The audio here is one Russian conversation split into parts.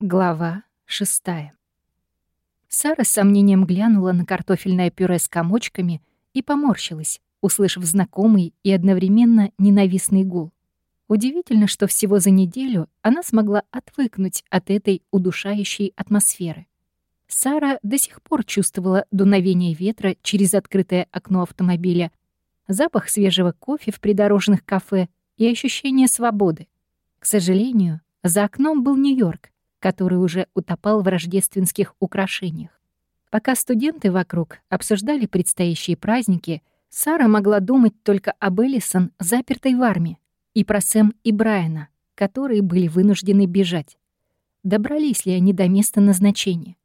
Глава шестая. Сара с сомнением глянула на картофельное пюре с комочками и поморщилась, услышав знакомый и одновременно ненавистный гул. Удивительно, что всего за неделю она смогла отвыкнуть от этой удушающей атмосферы. Сара до сих пор чувствовала дуновение ветра через открытое окно автомобиля, запах свежего кофе в придорожных кафе и ощущение свободы. К сожалению, за окном был Нью-Йорк, который уже утопал в рождественских украшениях. Пока студенты вокруг обсуждали предстоящие праздники, Сара могла думать только об Эллисон, запертой в армии, и про Сэм и Брайана, которые были вынуждены бежать. Добрались ли они до места назначения?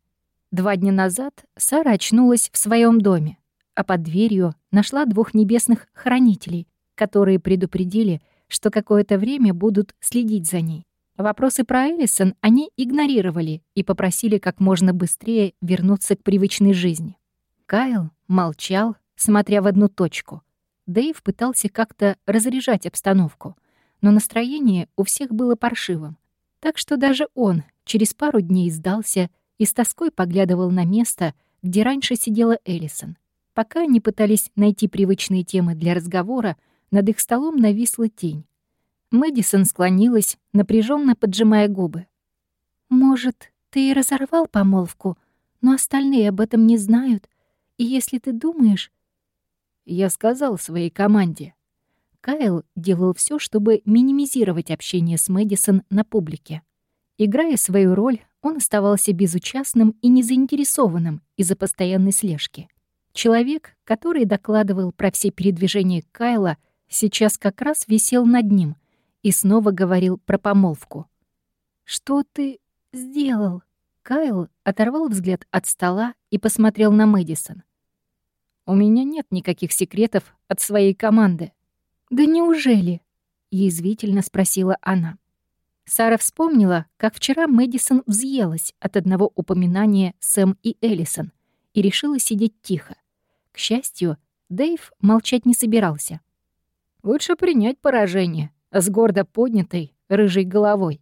Два дня назад Сара очнулась в своем доме, а под дверью нашла двух небесных хранителей, которые предупредили, что какое-то время будут следить за ней. Вопросы про Эллисон они игнорировали и попросили как можно быстрее вернуться к привычной жизни. Кайл молчал, смотря в одну точку. Дэйв пытался как-то разряжать обстановку, но настроение у всех было паршивым. Так что даже он через пару дней сдался и с тоской поглядывал на место, где раньше сидела Эллисон. Пока они пытались найти привычные темы для разговора, над их столом нависла тень. Мэдисон склонилась, напряженно поджимая губы. «Может, ты и разорвал помолвку, но остальные об этом не знают. И если ты думаешь...» Я сказал своей команде. Кайл делал все, чтобы минимизировать общение с Мэдисон на публике. Играя свою роль, он оставался безучастным и незаинтересованным из-за постоянной слежки. Человек, который докладывал про все передвижения Кайла, сейчас как раз висел над ним — и снова говорил про помолвку. «Что ты сделал?» Кайл оторвал взгляд от стола и посмотрел на Мэдисон. «У меня нет никаких секретов от своей команды». «Да неужели?» — язвительно спросила она. Сара вспомнила, как вчера Мэдисон взъелась от одного упоминания Сэм и Эллисон и решила сидеть тихо. К счастью, Дэйв молчать не собирался. «Лучше принять поражение», с гордо поднятой рыжей головой.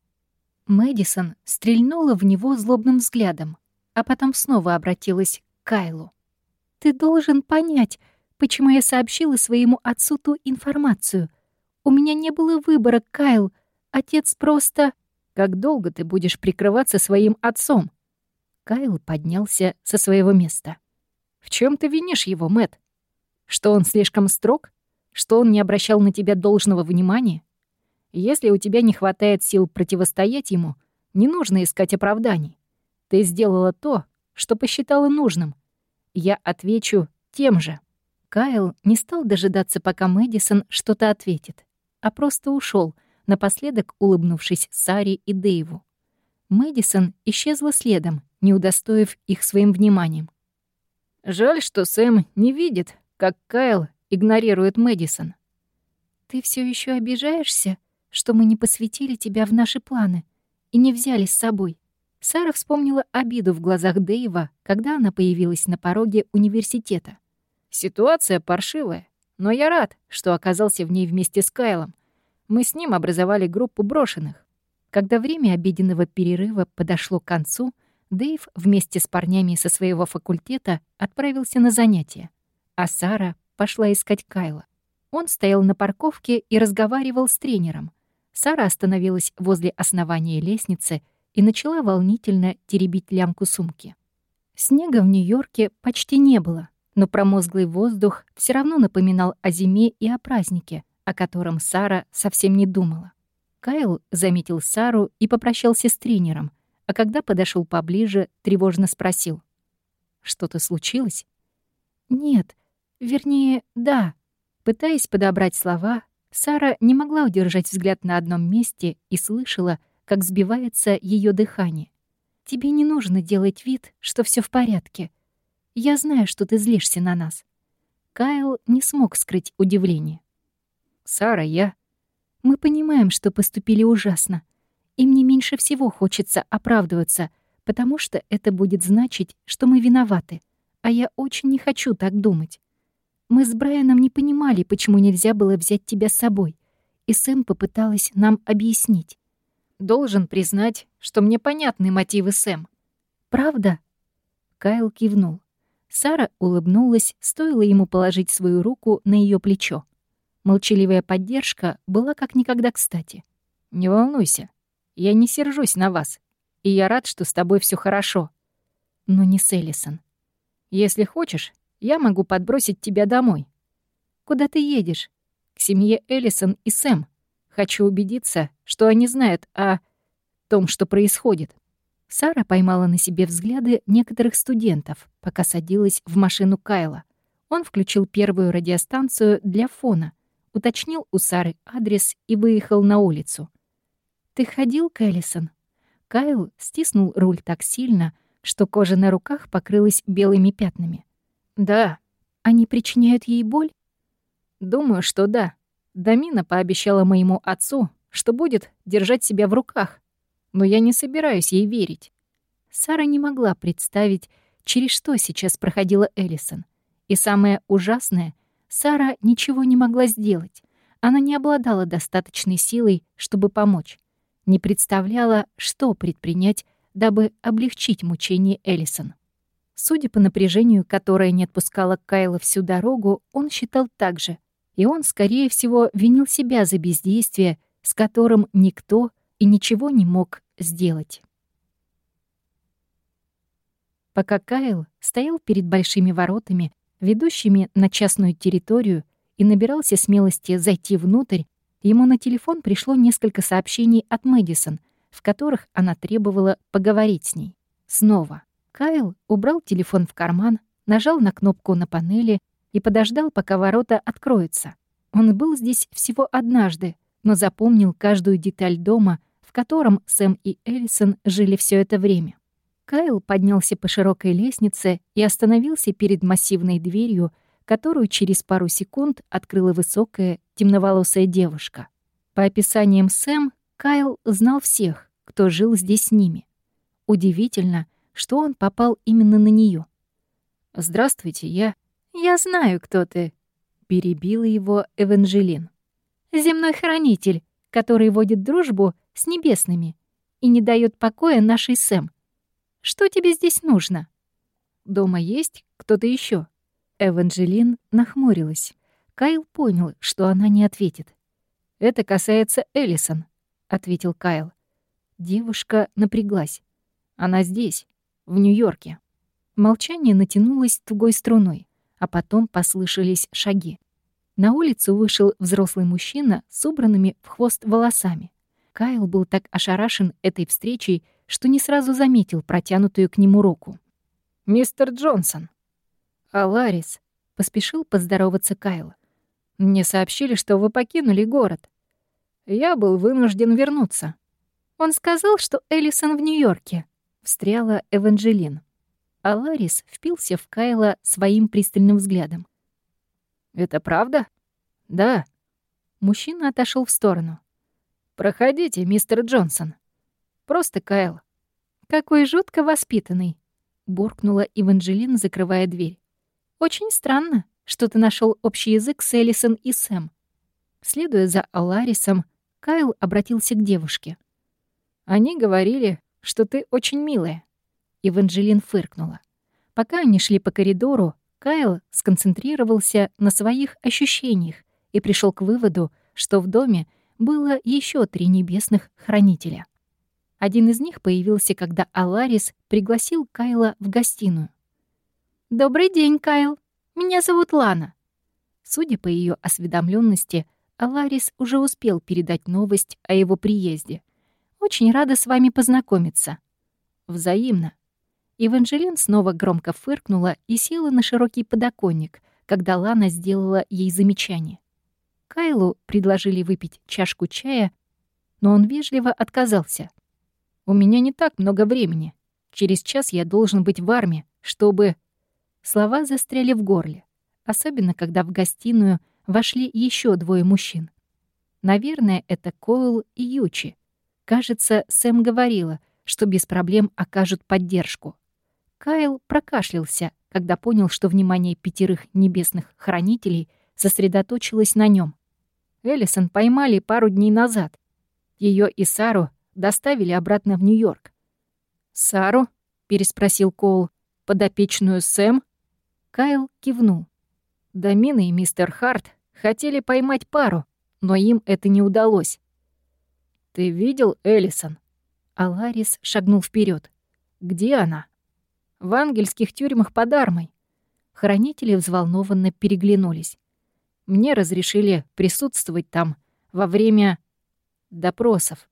Мэдисон стрельнула в него злобным взглядом, а потом снова обратилась к Кайлу. «Ты должен понять, почему я сообщила своему отцу ту информацию. У меня не было выбора, Кайл. Отец просто...» «Как долго ты будешь прикрываться своим отцом?» Кайл поднялся со своего места. «В чем ты винишь его, Мэт? Что он слишком строг? Что он не обращал на тебя должного внимания? Если у тебя не хватает сил противостоять ему, не нужно искать оправданий. Ты сделала то, что посчитала нужным. Я отвечу тем же». Кайл не стал дожидаться, пока Мэдисон что-то ответит, а просто ушел, напоследок улыбнувшись Саре и Дэйву. Мэдисон исчезла следом, не удостоив их своим вниманием. «Жаль, что Сэм не видит, как Кайл игнорирует Мэдисон». «Ты все еще обижаешься?» Что мы не посвятили тебя в наши планы и не взяли с собой. Сара вспомнила обиду в глазах Дэйва, когда она появилась на пороге университета. «Ситуация паршивая, но я рад, что оказался в ней вместе с Кайлом. Мы с ним образовали группу брошенных». Когда время обеденного перерыва подошло к концу, Дэйв вместе с парнями со своего факультета отправился на занятия, а Сара пошла искать Кайла. Он стоял на парковке и разговаривал с тренером — Сара остановилась возле основания лестницы и начала волнительно теребить лямку сумки. Снега в Нью-Йорке почти не было, но промозглый воздух все равно напоминал о зиме и о празднике, о котором Сара совсем не думала. Кайл заметил Сару и попрощался с тренером, а когда подошел поближе, тревожно спросил. «Что-то случилось?» «Нет, вернее, да». Пытаясь подобрать слова, Сара не могла удержать взгляд на одном месте и слышала, как сбивается ее дыхание. «Тебе не нужно делать вид, что все в порядке. Я знаю, что ты злишься на нас». Кайл не смог скрыть удивление. «Сара, я...» «Мы понимаем, что поступили ужасно. И мне меньше всего хочется оправдываться, потому что это будет значить, что мы виноваты. А я очень не хочу так думать. Мы с Брайаном не понимали, почему нельзя было взять тебя с собой, и Сэм попыталась нам объяснить. Должен признать, что мне понятны мотивы Сэм. Правда? Кайл кивнул. Сара улыбнулась, стоило ему положить свою руку на ее плечо. Молчаливая поддержка была как никогда кстати. «Не волнуйся, я не сержусь на вас, и я рад, что с тобой все хорошо. Но не с Эллисон. Если хочешь, я могу подбросить тебя домой. Куда ты едешь? К семье Эллисон и Сэм. Хочу убедиться, что они знают о том, что происходит. Сара поймала на себе взгляды некоторых студентов, пока садилась в машину Кайла. Он включил первую радиостанцию для фона, уточнил у Сары адрес и выехал на улицу. «Ты ходил к Эллисон?» Кайл стиснул руль так сильно, что кожа на руках покрылась белыми пятнами. «Да». «Они причиняют ей боль?» «Думаю, что да. Дамина пообещала моему отцу, что будет держать себя в руках. Но я не собираюсь ей верить». Сара не могла представить, через что сейчас проходила Эллисон. И самое ужасное, Сара ничего не могла сделать. Она не обладала достаточной силой, чтобы помочь. Не представляла, что предпринять, дабы облегчить мучение Эллисон. Судя по напряжению, которое не отпускало Кайла всю дорогу, он считал так же. И он, скорее всего, винил себя за бездействие, с которым никто и ничего не мог сделать. Пока Кайл стоял перед большими воротами, ведущими на частную территорию, и набирался смелости зайти внутрь, ему на телефон пришло несколько сообщений от Мэдисон, в которых она требовала поговорить с ней. Снова. Кайл убрал телефон в карман, нажал на кнопку на панели и подождал, пока ворота откроются. Он был здесь всего однажды, но запомнил каждую деталь дома, в котором Сэм и Эллисон жили все это время. Кайл поднялся по широкой лестнице и остановился перед массивной дверью, которую через пару секунд открыла высокая, темноволосая девушка. По описаниям Сэм, Кайл знал всех, кто жил здесь с ними. Удивительно, что он попал именно на нее. «Здравствуйте, я...» «Я знаю, кто ты», — перебила его Эванжелин. «Земной хранитель, который водит дружбу с небесными и не дает покоя нашей Сэм. Что тебе здесь нужно?» «Дома есть кто-то еще. Эванжелин нахмурилась. Кайл понял, что она не ответит. «Это касается Эллисон», ответил Кайл. Девушка напряглась. Она здесь, в Нью-Йорке. Молчание натянулось тугой струной, а потом послышались шаги. На улицу вышел взрослый мужчина с убранными в хвост волосами. Кайл был так ошарашен этой встречей, что не сразу заметил протянутую к нему руку. «Мистер Джонсон!» «А Ларис?» — поспешил поздороваться Кайл. «Мне сообщили, что вы покинули город я был вынужден вернуться. Он сказал, что Эллисон в Нью-Йорке, встряла Эванжелин. А Ларис впился в Кайла своим пристальным взглядом. «Это правда?» «Да». Мужчина отошел в сторону. «Проходите, мистер Джонсон. Просто Кайл». «Какой жутко воспитанный», — буркнула Эванжелин, закрывая дверь. «Очень странно, что ты нашел общий язык с Эллисон и Сэм». Следуя за Аларисом, Кайл обратился к девушке. «Они говорили, что ты очень милая». Эванжелин фыркнула. Пока они шли по коридору, Кайл сконцентрировался на своих ощущениях и пришел к выводу, что в доме было еще три небесных хранителя. Один из них появился, когда Аларис пригласил Кайла в гостиную. «Добрый день, Кайл. Меня зовут Лана». Судя по ее осведомленности, Аларис уже успел передать новость о его приезде. «Очень рада с вами познакомиться». «Взаимно». Эванжелин снова громко фыркнула и села на широкий подоконник, когда Лана сделала ей замечание. Кайлу предложили выпить чашку чая, но он вежливо отказался. «У меня не так много времени. Через час я должен быть в армии, чтобы...» Слова застряли в горле, особенно когда в гостиную — вошли еще двое мужчин. Наверное, это Койл и Ючи. Кажется, Сэм говорила, что без проблем окажут поддержку. Кайл прокашлялся, когда понял, что внимание пятерых небесных хранителей сосредоточилось на нем. Эллисон поймали пару дней назад. Ее и Сару доставили обратно в Нью-Йорк. «Сару?» — переспросил Коул. «Подопечную Сэм?» Кайл кивнул. Дамина и мистер Харт хотели поймать пару, но им это не удалось. «Ты видел Эллисон?» Аларис шагнул вперед. «Где она?» «В ангельских тюрьмах под армой». Хранители взволнованно переглянулись. Мне разрешили присутствовать там во время допросов.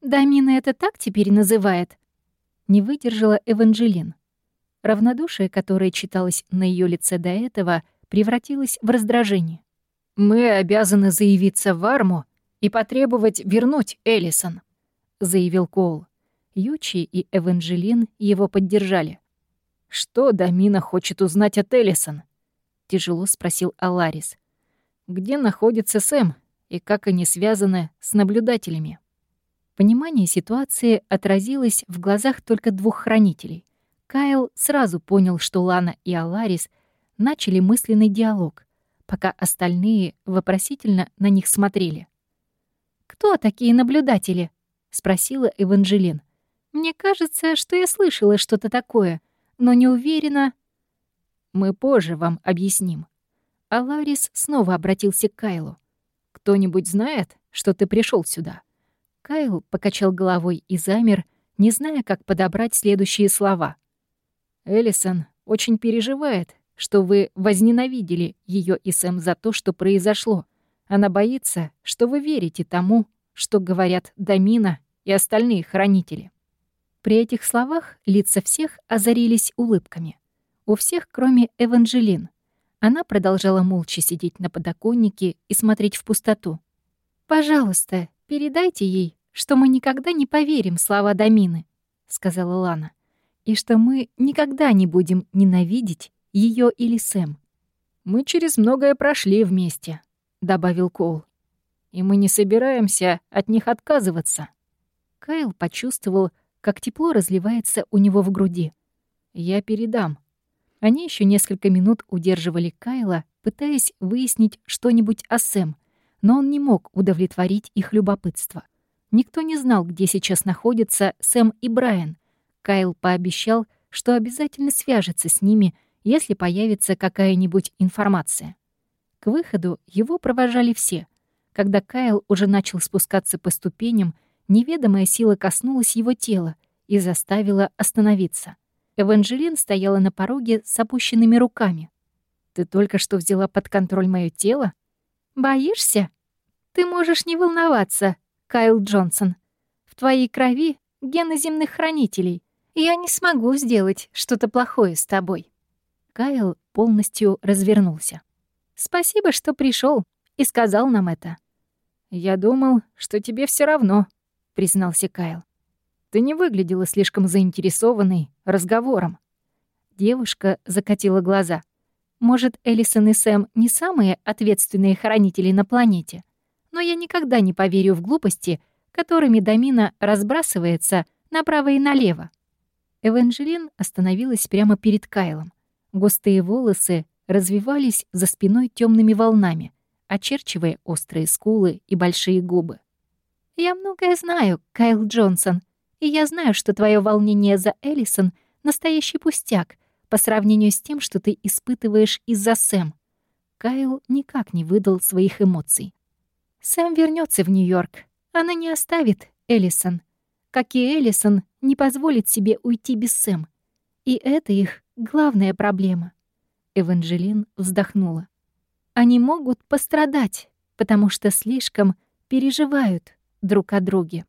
«Дамина это так теперь называет?» Не выдержала Эванжелин. Равнодушие, которое читалось на ее лице до этого, превратилось в раздражение. «Мы обязаны заявиться в арму и потребовать вернуть Эллисон», — заявил Коул. Ючи и Эванжелин его поддержали. «Что Дамина хочет узнать от Эллисон?» — тяжело спросил Аларис. «Где находится Сэм и как они связаны с наблюдателями?» Понимание ситуации отразилось в глазах только двух хранителей. Кайл сразу понял, что Лана и Аларис начали мысленный диалог, пока остальные вопросительно на них смотрели. «Кто такие наблюдатели?» — спросила Эванжелин. «Мне кажется, что я слышала что-то такое, но не уверена...» «Мы позже вам объясним». Аларис снова обратился к Кайлу. «Кто-нибудь знает, что ты пришел сюда?» Кайл покачал головой и замер, не зная, как подобрать следующие слова. Эллисон очень переживает, что вы возненавидели ее и Сэм за то, что произошло. Она боится, что вы верите тому, что говорят Дамина и остальные хранители. При этих словах лица всех озарились улыбками. У всех, кроме Эванжелин. Она продолжала молча сидеть на подоконнике и смотреть в пустоту. «Пожалуйста, передайте ей, что мы никогда не поверим слова Дамины», — сказала Лана и что мы никогда не будем ненавидеть ее или Сэм. «Мы через многое прошли вместе», — добавил Коул. «И мы не собираемся от них отказываться». Кайл почувствовал, как тепло разливается у него в груди. «Я передам». Они еще несколько минут удерживали Кайла, пытаясь выяснить что-нибудь о Сэм, но он не мог удовлетворить их любопытство. Никто не знал, где сейчас находятся Сэм и Брайан, Кайл пообещал, что обязательно свяжется с ними, если появится какая-нибудь информация. К выходу его провожали все. Когда Кайл уже начал спускаться по ступеням, неведомая сила коснулась его тела и заставила остановиться. Эванжелин стояла на пороге с опущенными руками. «Ты только что взяла под контроль мое тело?» «Боишься? Ты можешь не волноваться, Кайл Джонсон. В твоей крови гены земных хранителей, я не смогу сделать что-то плохое с тобой». Кайл полностью развернулся. «Спасибо, что пришел и сказал нам это». «Я думал, что тебе все равно», — признался Кайл. «Ты не выглядела слишком заинтересованной разговором». Девушка закатила глаза. «Может, Элисон и Сэм не самые ответственные хранители на планете, но я никогда не поверю в глупости, которыми Дамина разбрасывается направо и налево. Эванжелин остановилась прямо перед Кайлом. Густые волосы развивались за спиной темными волнами, очерчивая острые скулы и большие губы. «Я многое знаю, Кайл Джонсон, и я знаю, что твое волнение за Эллисон — настоящий пустяк по сравнению с тем, что ты испытываешь из-за Сэм». Кайл никак не выдал своих эмоций. «Сэм вернется в Нью-Йорк. Она не оставит Эллисон. Как и Эллисон, не позволит себе уйти без Сэм. И это их главная проблема. Эванжелин вздохнула. Они могут пострадать, потому что слишком переживают друг о друге.